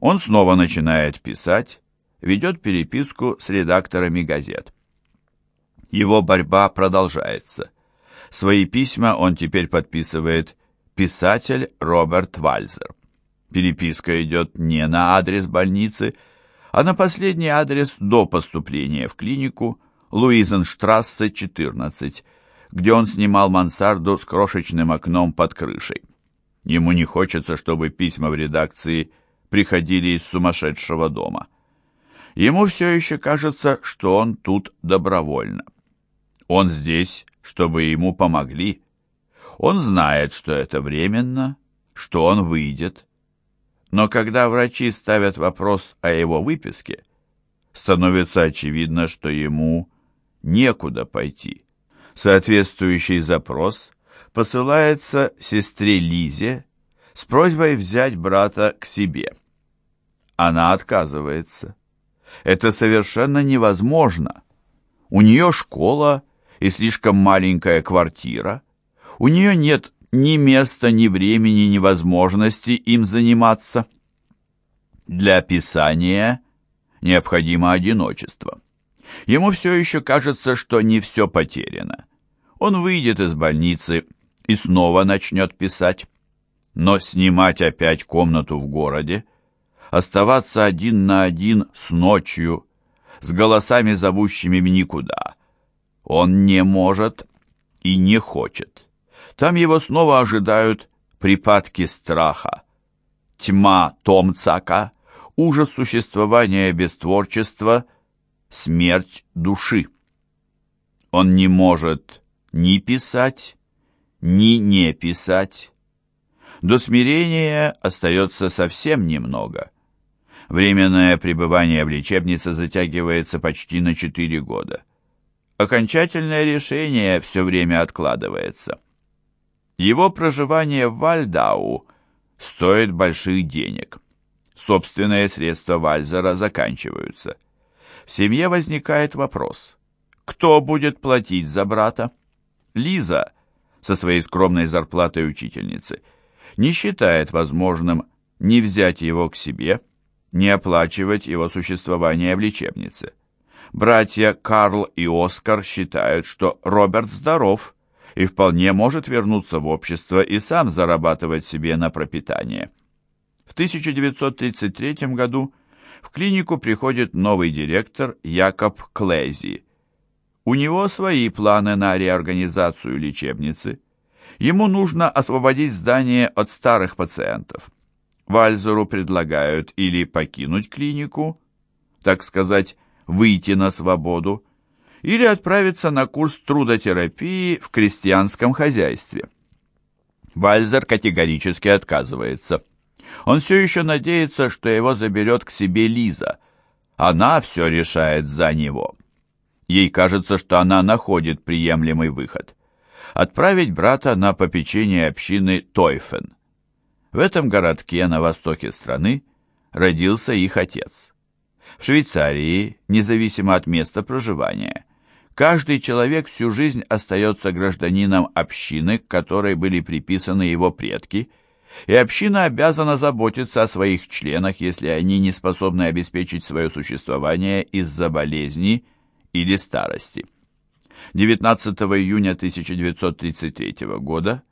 Он снова начинает писать, ведет переписку с редакторами газет. Его борьба продолжается. Свои письма он теперь подписывает «Писатель Роберт Вальзер». Переписка идет не на адрес больницы, а на последний адрес до поступления в клинику Луизенштрассе, 14, где он снимал мансарду с крошечным окном под крышей. Ему не хочется, чтобы письма в редакции приходили из сумасшедшего дома. Ему все еще кажется, что он тут добровольно. Он здесь, чтобы ему помогли. Он знает, что это временно, что он выйдет. Но когда врачи ставят вопрос о его выписке, становится очевидно, что ему некуда пойти. Соответствующий запрос посылается сестре Лизе с просьбой взять брата к себе. Она отказывается. Это совершенно невозможно. У нее школа и слишком маленькая квартира. У нее нет ни места, ни времени, ни возможности им заниматься. Для писания необходимо одиночество. Ему все еще кажется, что не все потеряно. Он выйдет из больницы и снова начнет писать. Но снимать опять комнату в городе, оставаться один на один с ночью, с голосами, зовущими в никуда, он не может и не хочет. Там его снова ожидают припадки страха, тьма Томцака, ужас существования без творчества, смерть души. Он не может ни писать, ни не писать. До смирения остается совсем немного. Временное пребывание в лечебнице затягивается почти на четыре года. Окончательное решение все время откладывается. Его проживание в Вальдау стоит больших денег. Собственные средства Вальзера заканчиваются. В семье возникает вопрос, кто будет платить за брата? Лиза, со своей скромной зарплатой учительницы, не считает возможным не взять его к себе, не оплачивать его существование в лечебнице. Братья Карл и Оскар считают, что Роберт здоров и вполне может вернуться в общество и сам зарабатывать себе на пропитание. В 1933 году в клинику приходит новый директор Якоб Клейзи. У него свои планы на реорганизацию лечебницы. Ему нужно освободить здание от старых пациентов. Вальзеру предлагают или покинуть клинику, так сказать, выйти на свободу, или отправиться на курс трудотерапии в крестьянском хозяйстве. Вальзер категорически отказывается. Он все еще надеется, что его заберет к себе Лиза. Она все решает за него. Ей кажется, что она находит приемлемый выход. Отправить брата на попечение общины Тойфен. В этом городке на востоке страны родился их отец. В Швейцарии, независимо от места проживания, Каждый человек всю жизнь остается гражданином общины, к которой были приписаны его предки, и община обязана заботиться о своих членах, если они не способны обеспечить свое существование из-за болезни или старости. 19 июня 1933 года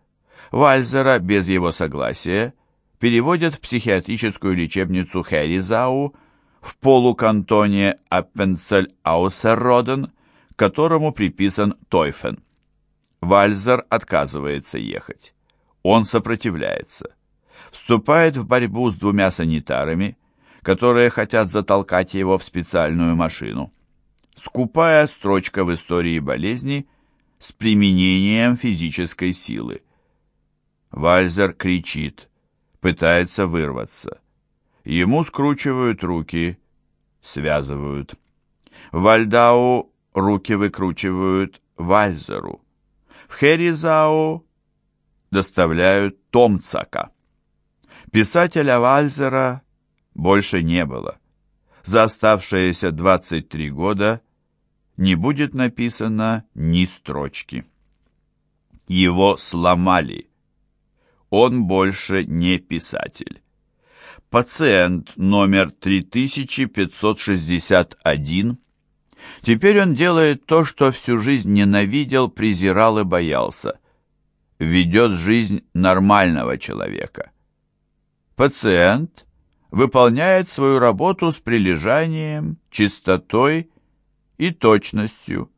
Вальзера без его согласия переводят в психиатрическую лечебницу Херизау в полукантоне Аппенцель-Аусерроден, которому приписан Тойфен. Вальзер отказывается ехать. Он сопротивляется. Вступает в борьбу с двумя санитарами, которые хотят затолкать его в специальную машину. Скупая строчка в истории болезни с применением физической силы. Вальзер кричит, пытается вырваться. Ему скручивают руки, связывают. Вальдау руки выкручивают Вальзеру. В Херизау доставляют Томцака. Писателя Вальзера больше не было. За оставшиеся 23 года не будет написано ни строчки. Его сломали. Он больше не писатель. Пациент номер 3561. Теперь он делает то, что всю жизнь ненавидел, презирал и боялся. Ведет жизнь нормального человека. Пациент выполняет свою работу с прилежанием, чистотой и точностью.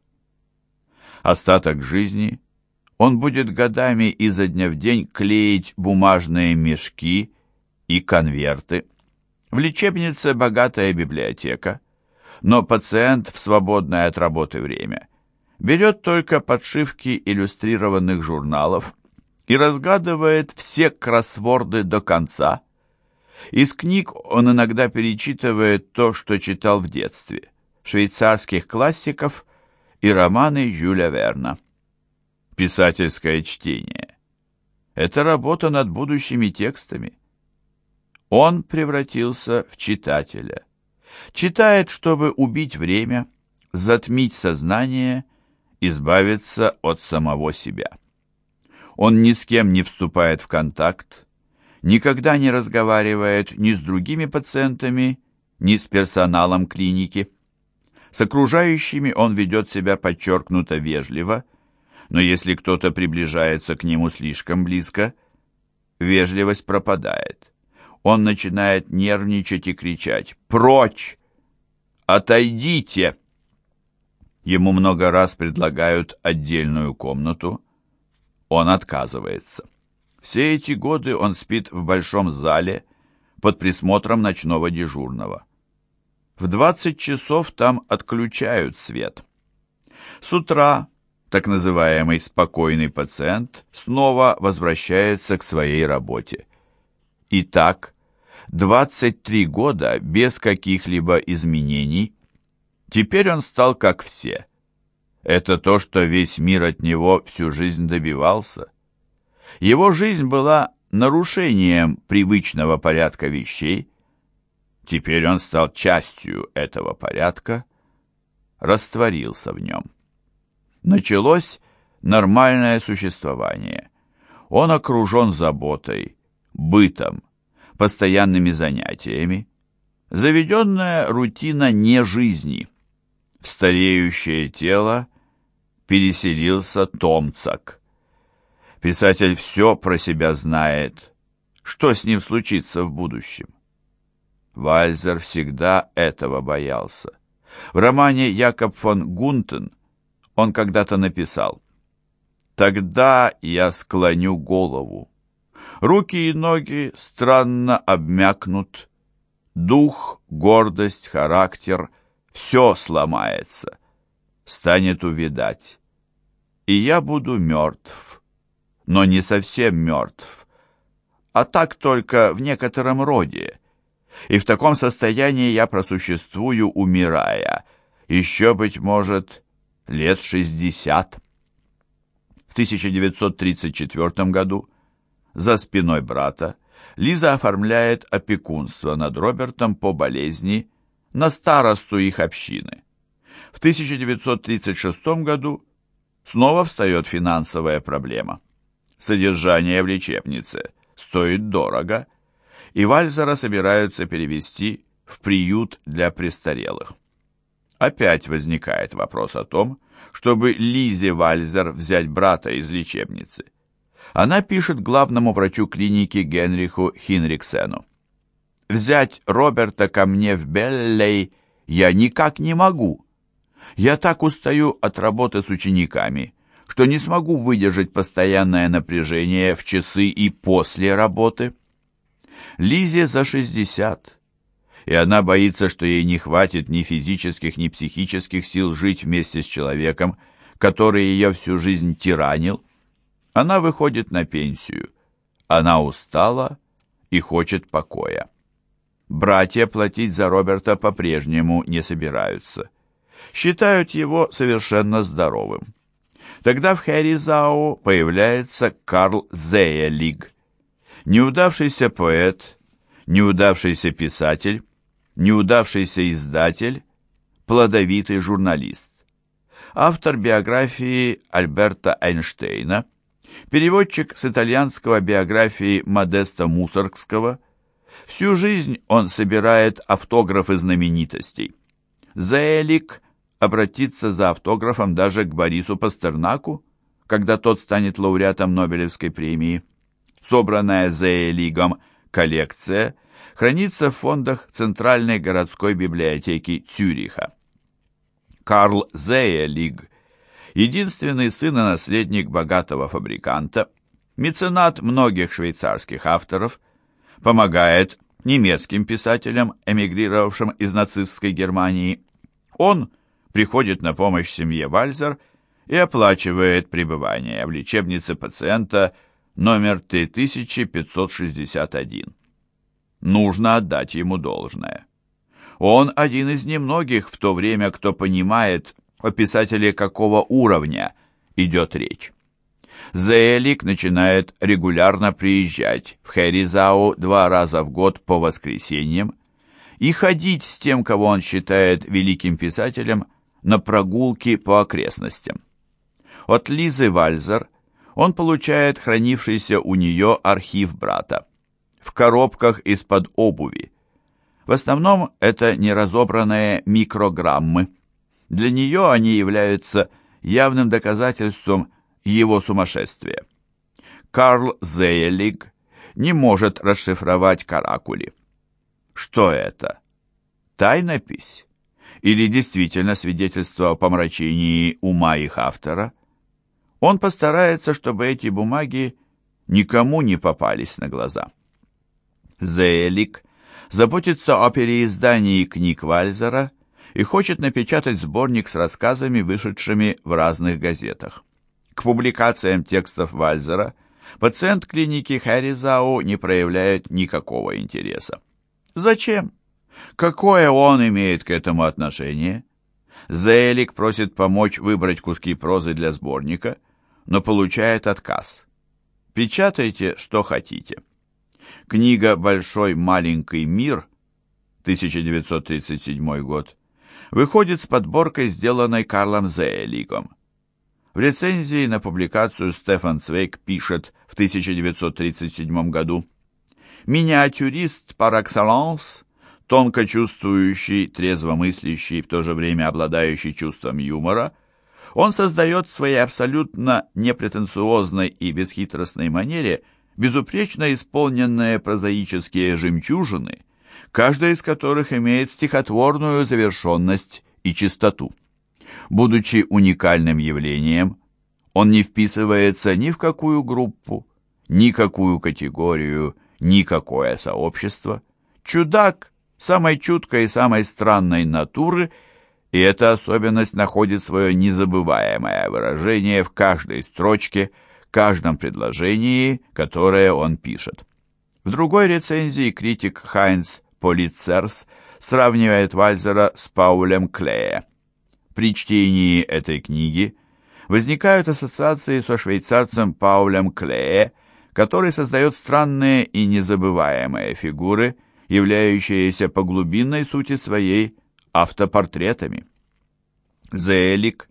Остаток жизни он будет годами изо дня в день клеить бумажные мешки и конверты. В лечебнице богатая библиотека, но пациент в свободное от работы время берет только подшивки иллюстрированных журналов и разгадывает все кроссворды до конца. Из книг он иногда перечитывает то, что читал в детстве, швейцарских классиков и романы Жюля Верна. Писательское чтение – это работа над будущими текстами. Он превратился в читателя. Читает, чтобы убить время, затмить сознание, избавиться от самого себя. Он ни с кем не вступает в контакт, никогда не разговаривает ни с другими пациентами, ни с персоналом клиники. С окружающими он ведет себя подчеркнуто вежливо, но если кто-то приближается к нему слишком близко, вежливость пропадает. Он начинает нервничать и кричать «Прочь! Отойдите!» Ему много раз предлагают отдельную комнату. Он отказывается. Все эти годы он спит в большом зале под присмотром ночного дежурного. В 20 часов там отключают свет. С утра так называемый спокойный пациент снова возвращается к своей работе. Итак, 23 года без каких-либо изменений. Теперь он стал как все. Это то, что весь мир от него всю жизнь добивался. Его жизнь была нарушением привычного порядка вещей, Теперь он стал частью этого порядка, растворился в нем. Началось нормальное существование. Он окружен заботой, бытом, постоянными занятиями, заведенная рутина не жизни. В стареющее тело переселился Томцак. Писатель все про себя знает, что с ним случится в будущем. Вальзер всегда этого боялся. В романе «Якоб фон Гунтен» он когда-то написал «Тогда я склоню голову. Руки и ноги странно обмякнут. Дух, гордость, характер — все сломается. Станет увидать. И я буду мертв. Но не совсем мертв, а так только в некотором роде и в таком состоянии я просуществую, умирая, еще, быть может, лет шестьдесят. В 1934 году за спиной брата Лиза оформляет опекунство над Робертом по болезни на старосту их общины. В 1936 году снова встает финансовая проблема. Содержание в лечебнице стоит дорого – и Вальзера собираются перевести в приют для престарелых. Опять возникает вопрос о том, чтобы Лизе Вальзер взять брата из лечебницы. Она пишет главному врачу клиники Генриху Хинриксену. «Взять Роберта ко мне в Беллей я никак не могу. Я так устаю от работы с учениками, что не смогу выдержать постоянное напряжение в часы и после работы». Лизе за 60, и она боится, что ей не хватит ни физических, ни психических сил жить вместе с человеком, который ее всю жизнь тиранил. Она выходит на пенсию. Она устала и хочет покоя. Братья платить за Роберта по-прежнему не собираются. Считают его совершенно здоровым. Тогда в Хэризау появляется Карл Зеялиг, Неудавшийся поэт, неудавшийся писатель, неудавшийся издатель, плодовитый журналист. Автор биографии Альберта Эйнштейна, переводчик с итальянского биографии Модеста Мусоргского, Всю жизнь он собирает автографы знаменитостей. Зелик обратится за автографом даже к Борису Пастернаку, когда тот станет лауреатом Нобелевской премии. Собранная Зейлигом коллекция хранится в фондах Центральной городской библиотеки Цюриха. Карл Зейлиг, единственный сын и наследник богатого фабриканта, меценат многих швейцарских авторов, помогает немецким писателям, эмигрировавшим из нацистской Германии. Он приходит на помощь семье Вальзер и оплачивает пребывание в лечебнице пациента номер 3561. Нужно отдать ему должное. Он один из немногих в то время, кто понимает, о писателе какого уровня идет речь. Зеэлик начинает регулярно приезжать в Хэризау два раза в год по воскресеньям и ходить с тем, кого он считает великим писателем, на прогулки по окрестностям. От Лизы Вальзер он получает хранившийся у нее архив брата в коробках из-под обуви. В основном это неразобранные микрограммы. Для нее они являются явным доказательством его сумасшествия. Карл Зейлиг не может расшифровать каракули. Что это? Тайнопись? Или действительно свидетельство о помрачении ума их автора? Он постарается, чтобы эти бумаги никому не попались на глаза. Зейлик заботится о переиздании книг Вальзера и хочет напечатать сборник с рассказами, вышедшими в разных газетах. К публикациям текстов Вальзера пациент клиники Харизау не проявляет никакого интереса. Зачем? Какое он имеет к этому отношение? Зелик просит помочь выбрать куски прозы для сборника, но получает отказ. Печатайте, что хотите. Книга «Большой маленький мир» 1937 год выходит с подборкой, сделанной Карлом Зеэлигом. В рецензии на публикацию Стефан Цвейк пишет в 1937 году «Миниатюрист par excellence, тонко чувствующий, трезво мыслящий, в то же время обладающий чувством юмора, он создает в своей абсолютно непретенциозной и бесхитростной манере безупречно исполненные прозаические жемчужины, каждая из которых имеет стихотворную завершенность и чистоту. Будучи уникальным явлением, он не вписывается ни в какую группу, ни какую категорию, никакое сообщество. Чудак самой чуткой и самой странной натуры, и эта особенность находит свое незабываемое выражение в каждой строчке, каждом предложении, которое он пишет. В другой рецензии критик Хайнц Полицерс сравнивает Вальзера с Паулем Клея. При чтении этой книги возникают ассоциации со швейцарцем Паулем Клее, который создает странные и незабываемые фигуры, являющиеся по глубинной сути своей автопортретами. Зелик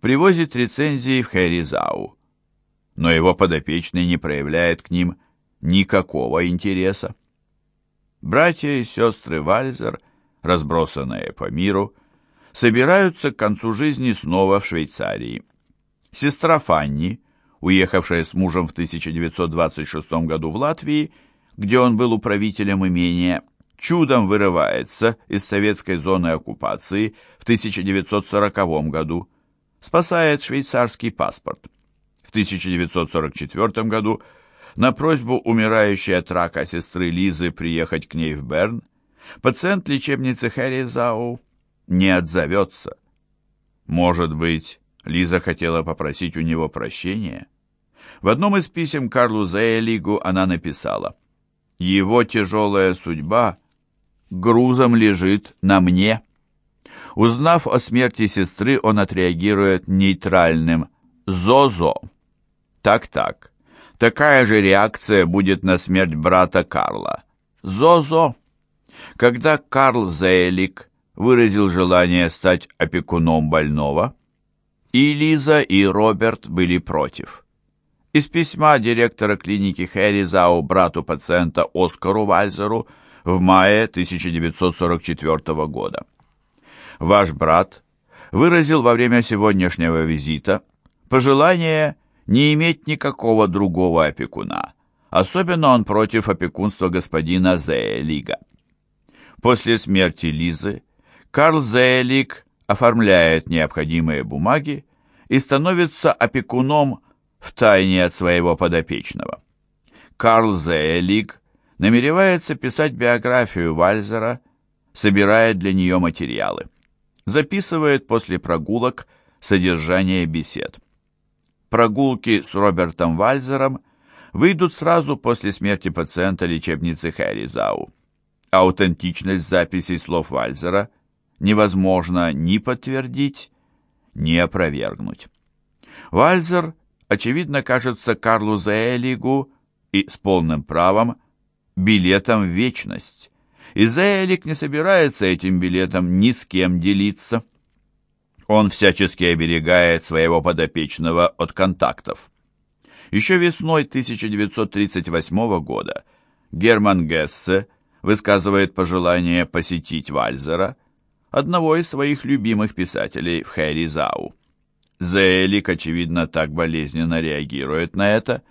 привозит рецензии в Хэризау, но его подопечный не проявляет к ним никакого интереса. Братья и сестры Вальзер, разбросанные по миру, собираются к концу жизни снова в Швейцарии. Сестра Фанни, уехавшая с мужем в 1926 году в Латвии, где он был управителем имения, чудом вырывается из советской зоны оккупации в 1940 году, спасает швейцарский паспорт. В 1944 году на просьбу умирающей от рака сестры Лизы приехать к ней в Берн пациент лечебницы Хэризау не отзовется. Может быть, Лиза хотела попросить у него прощения? В одном из писем Карлу Зейлигу она написала «Его тяжелая судьба грузом лежит на мне». Узнав о смерти сестры, он отреагирует нейтральным «Зозо». Так-так, такая же реакция будет на смерть брата Карла. «Зозо». Когда Карл Зейлик выразил желание стать опекуном больного, и Лиза, и Роберт были против. Из письма директора клиники Хэри Зау брату пациента Оскару Вальзеру в мае 1944 года. Ваш брат выразил во время сегодняшнего визита пожелание не иметь никакого другого опекуна. Особенно он против опекунства господина Зейлига. После смерти Лизы Карл Зейлиг оформляет необходимые бумаги и становится опекуном в тайне от своего подопечного. Карл Зейлиг намеревается писать биографию Вальзера, собирая для нее материалы. Записывает после прогулок содержание бесед. Прогулки с Робертом Вальзером выйдут сразу после смерти пациента лечебницы Хэризау. Аутентичность записей слов Вальзера невозможно ни подтвердить, ни опровергнуть. Вальзер, очевидно, кажется Карлу Зеэлигу и с полным правом билетом в вечность. И Зеэлик не собирается этим билетом ни с кем делиться. Он всячески оберегает своего подопечного от контактов. Еще весной 1938 года Герман Гессе высказывает пожелание посетить Вальзера, одного из своих любимых писателей в Хэризау. Зеэлик, очевидно, так болезненно реагирует на это,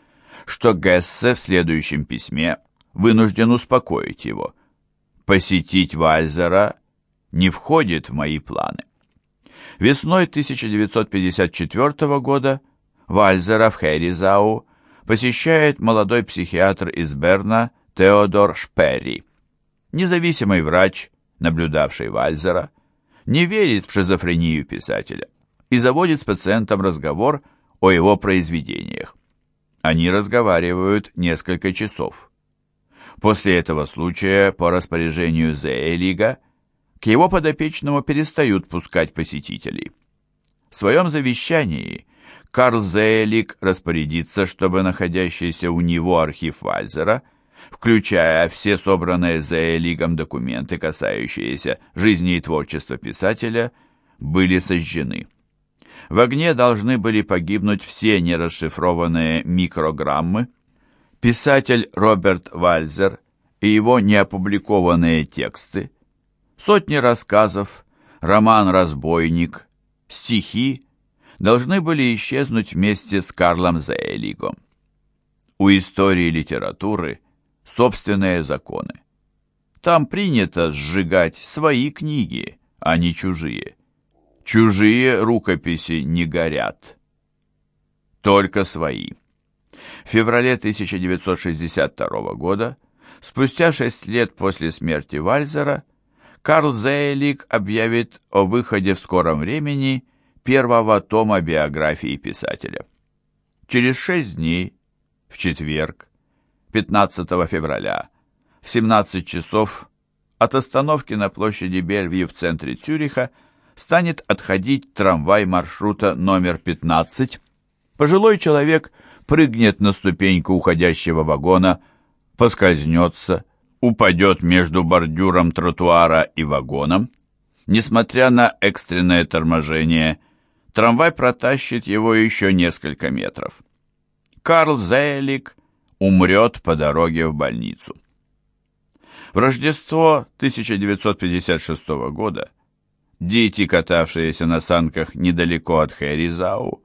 что Гессе в следующем письме вынужден успокоить его. Посетить Вальзера не входит в мои планы. Весной 1954 года Вальзера в Хейризау посещает молодой психиатр из Берна Теодор Шперри. Независимый врач, наблюдавший Вальзера, не верит в шизофрению писателя и заводит с пациентом разговор о его произведениях. Они разговаривают несколько часов. После этого случая, по распоряжению Зеэлига, к его подопечному перестают пускать посетителей. В своем завещании Карл Зейлик распорядится, чтобы находящийся у него архив Вальзера, включая все собранные Зейлигом документы, касающиеся жизни и творчества писателя, были сожжены. В огне должны были погибнуть все нерасшифрованные микрограммы. Писатель Роберт Вальзер и его неопубликованные тексты, сотни рассказов, роман «Разбойник», стихи должны были исчезнуть вместе с Карлом Зейлигом. У истории литературы собственные законы. Там принято сжигать свои книги, а не чужие. Чужие рукописи не горят. Только свои. В феврале 1962 года, спустя шесть лет после смерти Вальзера, Карл Зейлик объявит о выходе в скором времени первого тома биографии писателя. Через шесть дней, в четверг, 15 февраля, в 17 часов, от остановки на площади Бельвью в центре Цюриха станет отходить трамвай маршрута номер 15. Пожилой человек прыгнет на ступеньку уходящего вагона, поскользнется, упадет между бордюром тротуара и вагоном. Несмотря на экстренное торможение, трамвай протащит его еще несколько метров. Карл Зейлик умрет по дороге в больницу. В Рождество 1956 года дети, катавшиеся на санках недалеко от Хэризау,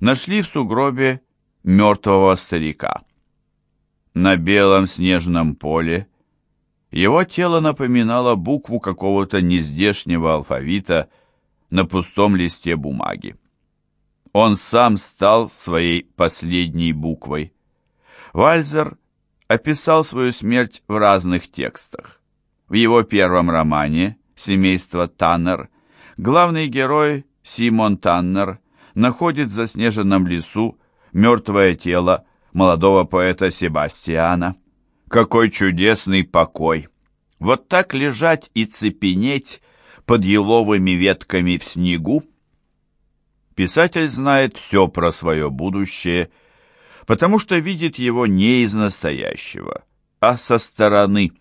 нашли в сугробе мертвого старика. На белом снежном поле его тело напоминало букву какого-то нездешнего алфавита – на пустом листе бумаги. Он сам стал своей последней буквой. Вальзер описал свою смерть в разных текстах. В его первом романе «Семейство Таннер» главный герой Симон Таннер находит в заснеженном лесу мертвое тело молодого поэта Себастьяна. Какой чудесный покой! Вот так лежать и цепенеть под еловыми ветками в снегу. Писатель знает все про свое будущее, потому что видит его не из настоящего, а со стороны,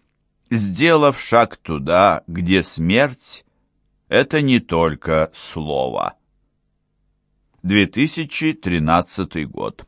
сделав шаг туда, где смерть — это не только слово. 2013 год.